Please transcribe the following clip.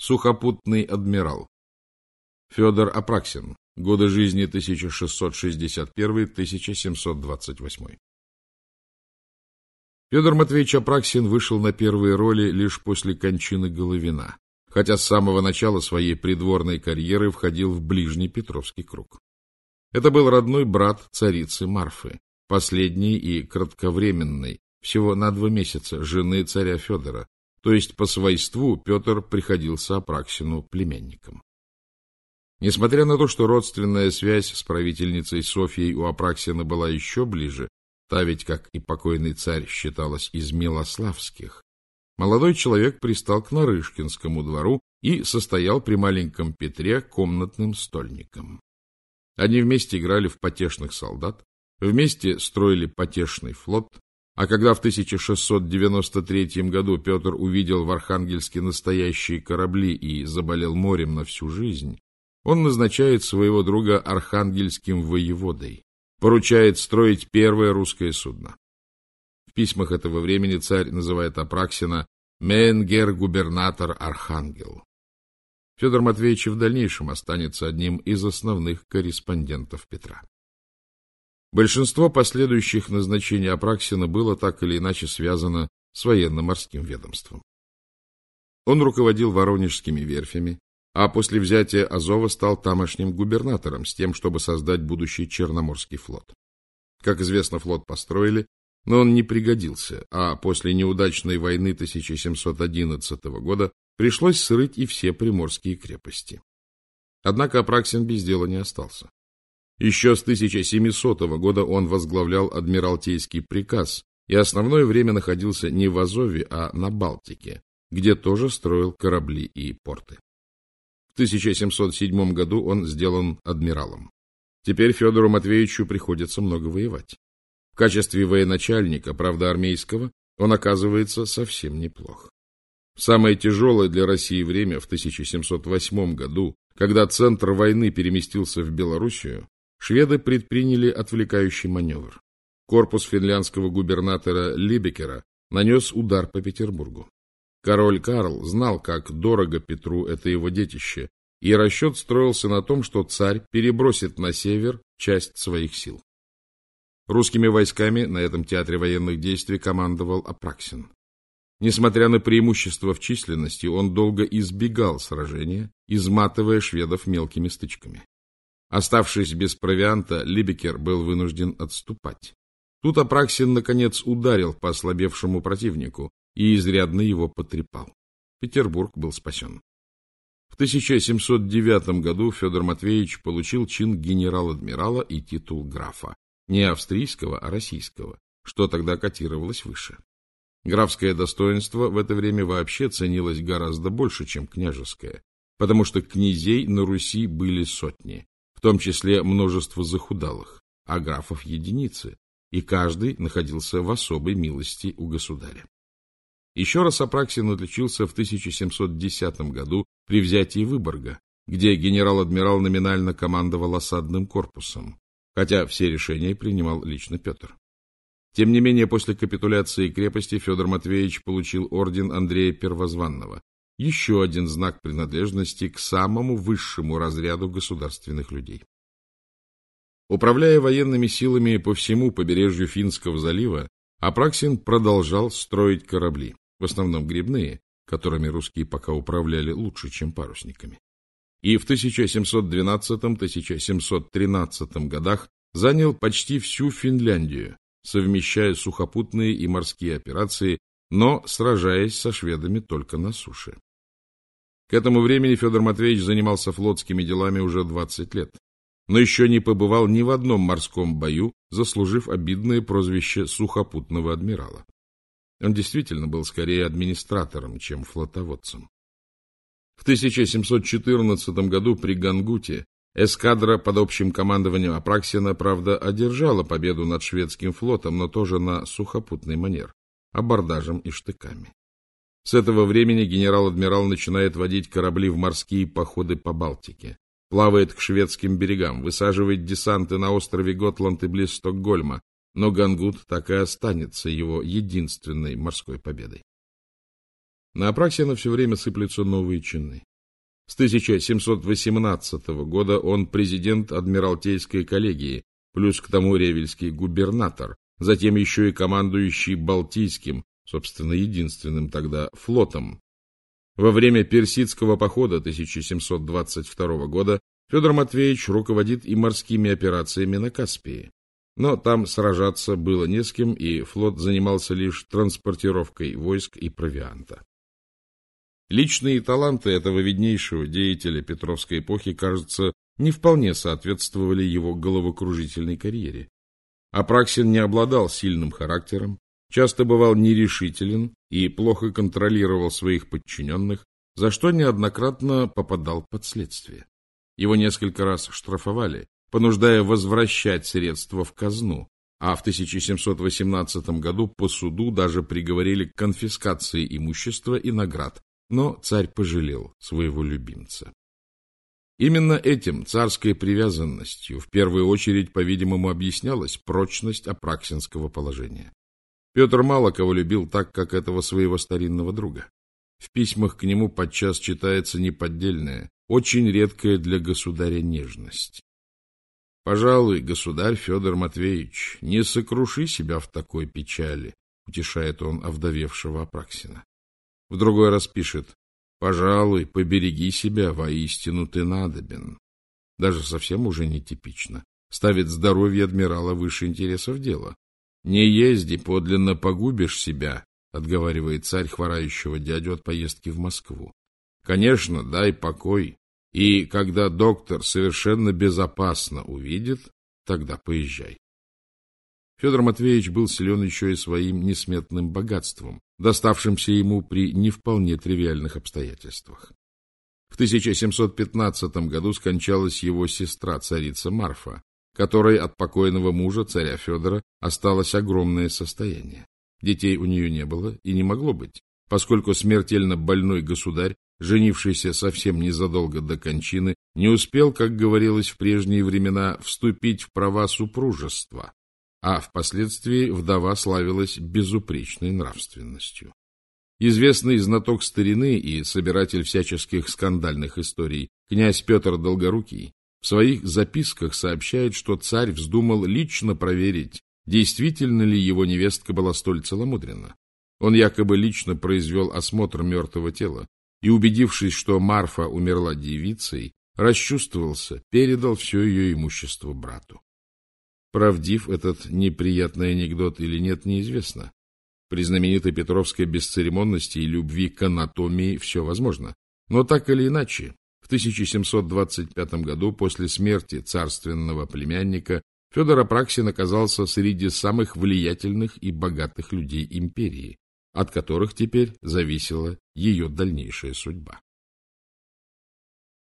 Сухопутный адмирал. Федор Апраксин. Годы жизни 1661-1728. Федор Матвеевич Апраксин вышел на первые роли лишь после кончины Головина, хотя с самого начала своей придворной карьеры входил в ближний Петровский круг. Это был родной брат царицы Марфы, последней и кратковременной, всего на два месяца, жены царя Федора, то есть по свойству Петр приходился Апраксину племянником. Несмотря на то, что родственная связь с правительницей Софьей у Апраксина была еще ближе, та ведь, как и покойный царь, считалась из Милославских, молодой человек пристал к Нарышкинскому двору и состоял при маленьком Петре комнатным стольником. Они вместе играли в потешных солдат, вместе строили потешный флот, а когда в 1693 году Петр увидел в Архангельске настоящие корабли и заболел морем на всю жизнь, он назначает своего друга архангельским воеводой, поручает строить первое русское судно. В письмах этого времени царь называет Апраксина «Менгер-губернатор Архангел». Федор Матвеевич в дальнейшем останется одним из основных корреспондентов Петра. Большинство последующих назначений Апраксина было так или иначе связано с военно-морским ведомством. Он руководил воронежскими верфями, а после взятия Азова стал тамошним губернатором с тем, чтобы создать будущий Черноморский флот. Как известно, флот построили, но он не пригодился, а после неудачной войны 1711 года пришлось срыть и все приморские крепости. Однако Апраксин без дела не остался. Еще с 1700 года он возглавлял Адмиралтейский приказ и основное время находился не в Азове, а на Балтике, где тоже строил корабли и порты. В 1707 году он сделан адмиралом. Теперь Федору Матвеевичу приходится много воевать. В качестве военачальника, правда армейского, он оказывается совсем неплох. Самое тяжелое для России время в 1708 году, когда центр войны переместился в Белоруссию, шведы предприняли отвлекающий маневр. Корпус финляндского губернатора Либекера нанес удар по Петербургу. Король Карл знал, как дорого Петру это его детище, и расчет строился на том, что царь перебросит на север часть своих сил. Русскими войсками на этом театре военных действий командовал Апраксин. Несмотря на преимущество в численности, он долго избегал сражения, изматывая шведов мелкими стычками. Оставшись без провианта, Либекер был вынужден отступать. Тут Апраксин, наконец, ударил по ослабевшему противнику и изрядно его потрепал. Петербург был спасен. В 1709 году Федор Матвеевич получил чин генерал-адмирала и титул графа. Не австрийского, а российского, что тогда котировалось выше. Графское достоинство в это время вообще ценилось гораздо больше, чем княжеское, потому что князей на Руси были сотни, в том числе множество захудалых, а графов единицы, и каждый находился в особой милости у государя. Еще раз Апраксин отличился в 1710 году при взятии Выборга, где генерал-адмирал номинально командовал осадным корпусом, хотя все решения принимал лично Петр. Тем не менее, после капитуляции крепости Федор Матвеевич получил орден Андрея Первозванного, еще один знак принадлежности к самому высшему разряду государственных людей. Управляя военными силами по всему побережью Финского залива, Апраксин продолжал строить корабли, в основном грибные, которыми русские пока управляли лучше, чем парусниками. И в 1712-1713 годах занял почти всю Финляндию, совмещая сухопутные и морские операции, но сражаясь со шведами только на суше. К этому времени Федор Матвеевич занимался флотскими делами уже 20 лет, но еще не побывал ни в одном морском бою, заслужив обидное прозвище сухопутного адмирала. Он действительно был скорее администратором, чем флотоводцем. В 1714 году при Гангуте эскадра под общим командованием Апраксина, правда, одержала победу над шведским флотом, но тоже на сухопутный манер, абордажем и штыками. С этого времени генерал-адмирал начинает водить корабли в морские походы по Балтике, плавает к шведским берегам, высаживает десанты на острове Готланд и близ Стокгольма, но Гангут так и останется его единственной морской победой. На Апраксина все время сыплются новые чины. С 1718 года он президент Адмиралтейской коллегии, плюс к тому ревельский губернатор, затем еще и командующий Балтийским, собственно, единственным тогда флотом. Во время персидского похода 1722 года Федор Матвеевич руководит и морскими операциями на Каспии. Но там сражаться было не с кем, и флот занимался лишь транспортировкой войск и провианта. Личные таланты этого виднейшего деятеля Петровской эпохи, кажется, не вполне соответствовали его головокружительной карьере. Апраксин не обладал сильным характером, часто бывал нерешителен и плохо контролировал своих подчиненных, за что неоднократно попадал под следствие. Его несколько раз штрафовали, понуждая возвращать средства в казну, а в 1718 году по суду даже приговорили к конфискации имущества и наград, но царь пожалел своего любимца. Именно этим царской привязанностью в первую очередь, по-видимому, объяснялась прочность апраксинского положения. Петр мало кого любил так, как этого своего старинного друга. В письмах к нему подчас читается неподдельная, очень редкая для государя нежность. Пожалуй, государь Федор Матвеевич, не сокруши себя в такой печали, утешает он овдовевшего Апраксина. В другой раз пишет, пожалуй, побереги себя, воистину ты надобен. Даже совсем уже нетипично. Ставит здоровье адмирала выше интересов дела. Не езди, подлинно погубишь себя, отговаривает царь хворающего дядю от поездки в Москву. Конечно, дай покой, и когда доктор совершенно безопасно увидит, тогда поезжай. Федор Матвеевич был силен еще и своим несметным богатством, доставшимся ему при не вполне тривиальных обстоятельствах. В 1715 году скончалась его сестра, царица Марфа, которой от покойного мужа, царя Федора, осталось огромное состояние. Детей у нее не было и не могло быть, поскольку смертельно больной государь женившийся совсем незадолго до кончины, не успел, как говорилось в прежние времена, вступить в права супружества, а впоследствии вдова славилась безупречной нравственностью. Известный знаток старины и собиратель всяческих скандальных историй князь Петр Долгорукий в своих записках сообщает, что царь вздумал лично проверить, действительно ли его невестка была столь целомудренна. Он якобы лично произвел осмотр мертвого тела, и, убедившись, что Марфа умерла девицей, расчувствовался, передал все ее имущество брату. Правдив этот неприятный анекдот или нет, неизвестно. При знаменитой Петровской бесцеремонности и любви к анатомии все возможно. Но так или иначе, 1725 году, после смерти царственного племянника, Федор Апраксин оказался среди самых влиятельных и богатых людей империи, от которых теперь зависела ее дальнейшая судьба.